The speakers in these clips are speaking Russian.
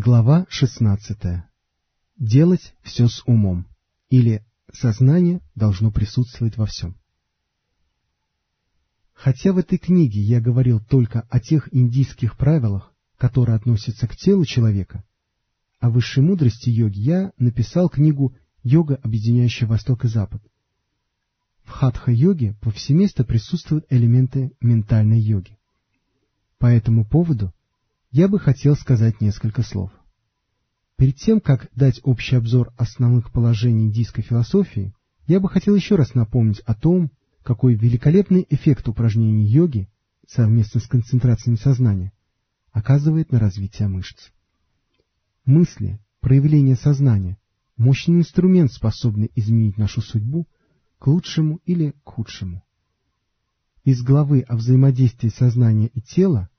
Глава 16. Делать все с умом. Или сознание должно присутствовать во всем. Хотя в этой книге я говорил только о тех индийских правилах, которые относятся к телу человека, о высшей мудрости йоги я написал книгу «Йога, объединяющая Восток и Запад». В хатха-йоге повсеместно присутствуют элементы ментальной йоги. По этому поводу я бы хотел сказать несколько слов. Перед тем, как дать общий обзор основных положений индийской философии, я бы хотел еще раз напомнить о том, какой великолепный эффект упражнений йоги совместно с концентрацией сознания оказывает на развитие мышц. Мысли, проявление сознания – мощный инструмент, способный изменить нашу судьбу к лучшему или к худшему. Из главы о взаимодействии сознания и тела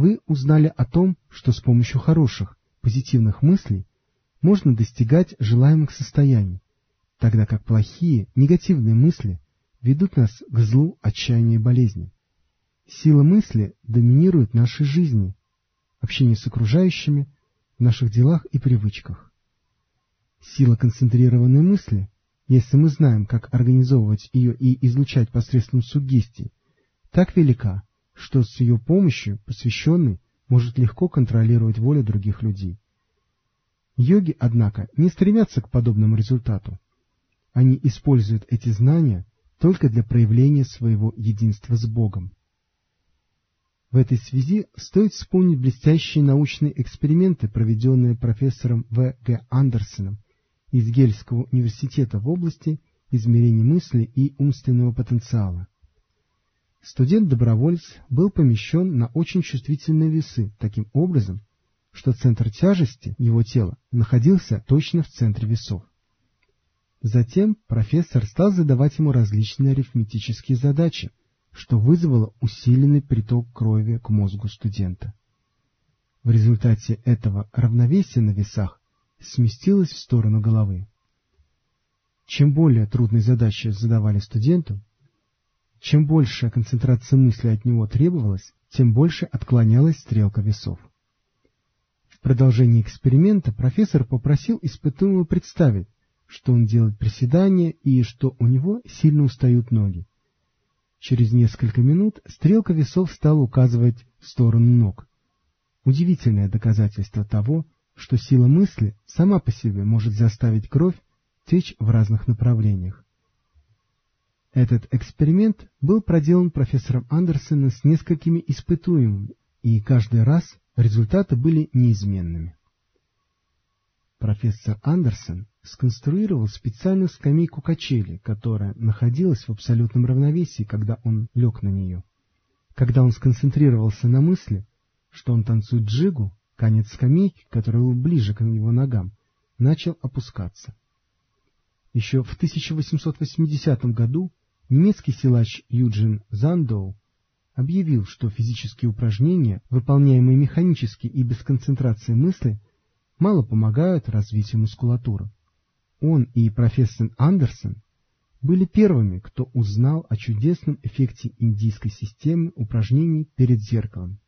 вы узнали о том, что с помощью хороших, позитивных мыслей можно достигать желаемых состояний, тогда как плохие, негативные мысли ведут нас к злу, отчаянию и болезни. Сила мысли доминирует в нашей жизни, общении с окружающими, в наших делах и привычках. Сила концентрированной мысли, если мы знаем, как организовывать ее и излучать посредством суггестий, так велика, что с ее помощью посвященный может легко контролировать волю других людей. Йоги, однако, не стремятся к подобному результату. Они используют эти знания только для проявления своего единства с Богом. В этой связи стоит вспомнить блестящие научные эксперименты, проведенные профессором В. Г. Андерсоном из Гельского университета в области измерений мысли и умственного потенциала. Студент-доброволец был помещен на очень чувствительные весы таким образом, что центр тяжести его тела находился точно в центре весов. Затем профессор стал задавать ему различные арифметические задачи, что вызвало усиленный приток крови к мозгу студента. В результате этого равновесие на весах сместилось в сторону головы. Чем более трудные задачи задавали студенту, чем большая концентрация мысли от него требовалась, тем больше отклонялась стрелка весов. В продолжении эксперимента профессор попросил испытуемого представить, что он делает приседания и что у него сильно устают ноги. Через несколько минут стрелка весов стала указывать в сторону ног. Удивительное доказательство того, что сила мысли сама по себе может заставить кровь течь в разных направлениях. Этот эксперимент был проделан профессором Андерсоном с несколькими испытуемыми, и каждый раз результаты были неизменными. Профессор Андерсон сконструировал специальную скамейку качели, которая находилась в абсолютном равновесии, когда он лег на нее. Когда он сконцентрировался на мысли, что он танцует джигу, конец скамейки, который был ближе к его ногам, начал опускаться. Еще в 1880 году Немецкий силач Юджин Зандоу объявил, что физические упражнения, выполняемые механически и без концентрации мысли, мало помогают развитию мускулатуры. Он и профессор Андерсон были первыми, кто узнал о чудесном эффекте индийской системы упражнений перед зеркалом.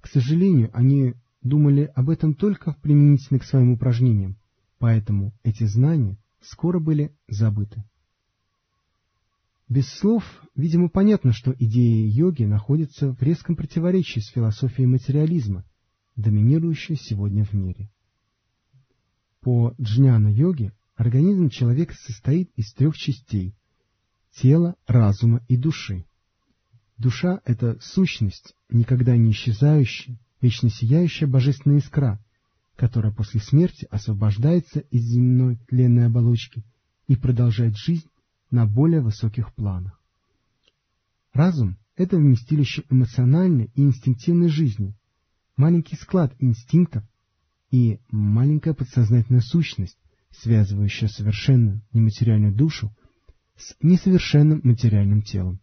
К сожалению, они думали об этом только применительно к своим упражнениям, поэтому эти знания скоро были забыты. Без слов, видимо, понятно, что идея йоги находится в резком противоречии с философией материализма, доминирующей сегодня в мире. По джняна-йоге организм человека состоит из трех частей – тела, разума и души. Душа – это сущность, никогда не исчезающая, вечно сияющая божественная искра, которая после смерти освобождается из земной тленной оболочки и продолжает жизнь на более высоких планах. Разум – это вместилище эмоциональной и инстинктивной жизни, маленький склад инстинктов и маленькая подсознательная сущность, связывающая совершенную нематериальную душу с несовершенным материальным телом.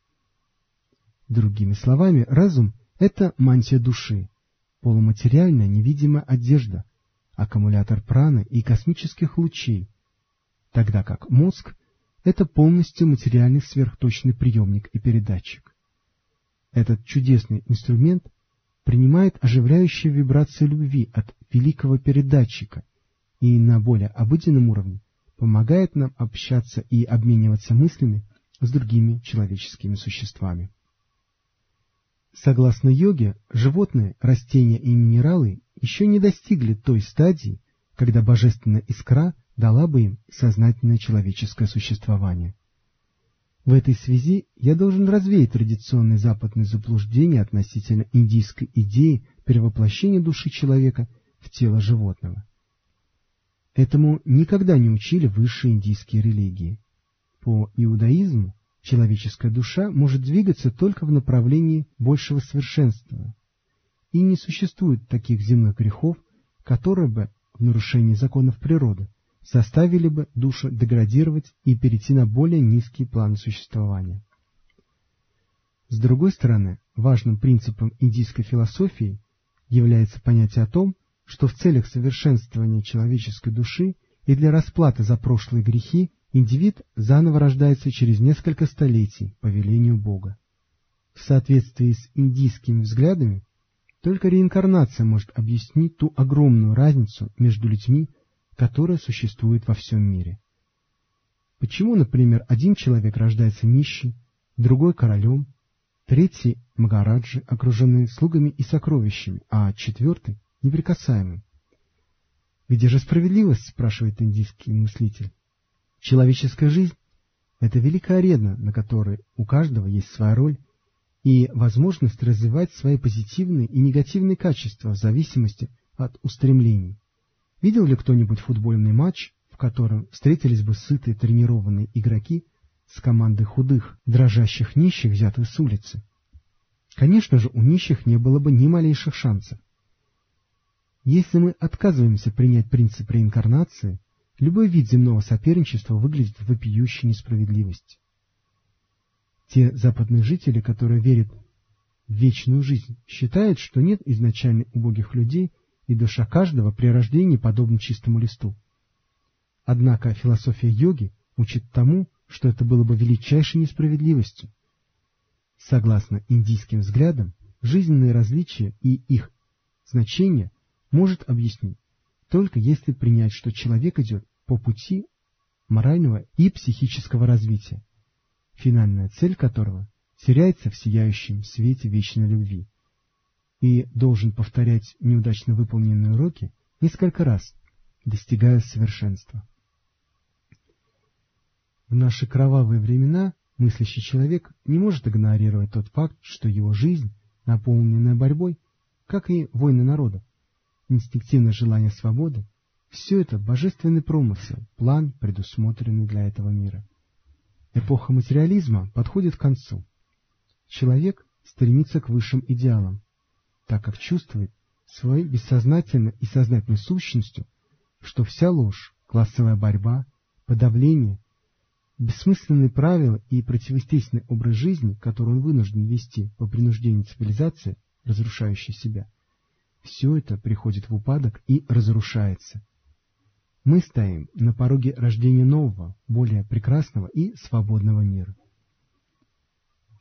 Другими словами, разум – это мантия души, полуматериальная невидимая одежда, аккумулятор праны и космических лучей, тогда как мозг это полностью материальный сверхточный приемник и передатчик. Этот чудесный инструмент принимает оживляющие вибрации любви от великого передатчика и на более обыденном уровне помогает нам общаться и обмениваться мыслями с другими человеческими существами. Согласно йоге, животные, растения и минералы еще не достигли той стадии, когда божественная искра дала бы им сознательное человеческое существование. В этой связи я должен развеять традиционные западные заблуждения относительно индийской идеи перевоплощения души человека в тело животного. Этому никогда не учили высшие индийские религии. По иудаизму человеческая душа может двигаться только в направлении большего совершенства, и не существует таких земных грехов, которые бы в нарушении законов природы заставили бы душу деградировать и перейти на более низкий план существования. С другой стороны, важным принципом индийской философии является понятие о том, что в целях совершенствования человеческой души и для расплаты за прошлые грехи индивид заново рождается через несколько столетий по велению Бога. В соответствии с индийскими взглядами, только реинкарнация может объяснить ту огромную разницу между людьми, которая существует во всем мире. Почему, например, один человек рождается нищим, другой королем, третий Магараджи, окруженный слугами и сокровищами, а четвертый неприкасаемым? Где же справедливость, спрашивает индийский мыслитель. Человеческая жизнь – это великая арена, на которой у каждого есть своя роль и возможность развивать свои позитивные и негативные качества в зависимости от устремлений. Видел ли кто-нибудь футбольный матч, в котором встретились бы сытые тренированные игроки с командой худых, дрожащих нищих, взятых с улицы? Конечно же, у нищих не было бы ни малейших шансов. Если мы отказываемся принять принцип реинкарнации, любой вид земного соперничества выглядит вопиющей несправедливостью. Те западные жители, которые верят в вечную жизнь, считают, что нет изначально убогих людей – и душа каждого при рождении подобна чистому листу. Однако философия йоги учит тому, что это было бы величайшей несправедливостью. Согласно индийским взглядам, жизненные различия и их значение может объяснить только если принять, что человек идет по пути морального и психического развития, финальная цель которого теряется в сияющем свете вечной любви и должен повторять неудачно выполненные уроки несколько раз, достигая совершенства. В наши кровавые времена мыслящий человек не может игнорировать тот факт, что его жизнь, наполненная борьбой, как и войны народа, инстинктивное желание свободы, все это божественный промысел, план, предусмотренный для этого мира. Эпоха материализма подходит к концу. Человек стремится к высшим идеалам, так как чувствует своей бессознательной и сознательной сущностью, что вся ложь, классовая борьба, подавление, бессмысленные правила и противоестественный образ жизни, который он вынужден вести по принуждению цивилизации, разрушающей себя, все это приходит в упадок и разрушается. Мы стоим на пороге рождения нового, более прекрасного и свободного мира.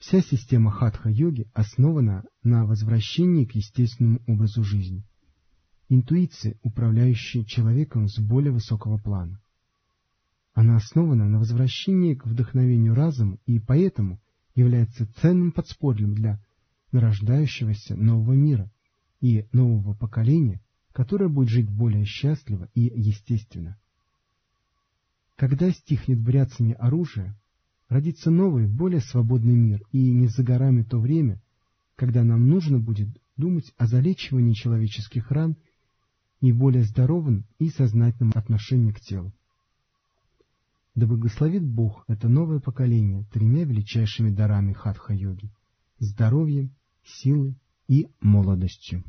Вся система хатха-йоги основана на возвращении к естественному образу жизни, интуиции, управляющей человеком с более высокого плана. Она основана на возвращении к вдохновению разума и поэтому является ценным подспорьем для нарождающегося нового мира и нового поколения, которое будет жить более счастливо и естественно. Когда стихнет бряцание оружия, родится новый, более свободный мир, и не за горами то время, когда нам нужно будет думать о залечивании человеческих ран и более здоровом и сознательном отношении к телу. Да благословит Бог это новое поколение тремя величайшими дарами хатха-йоги – здоровьем, силой и молодостью.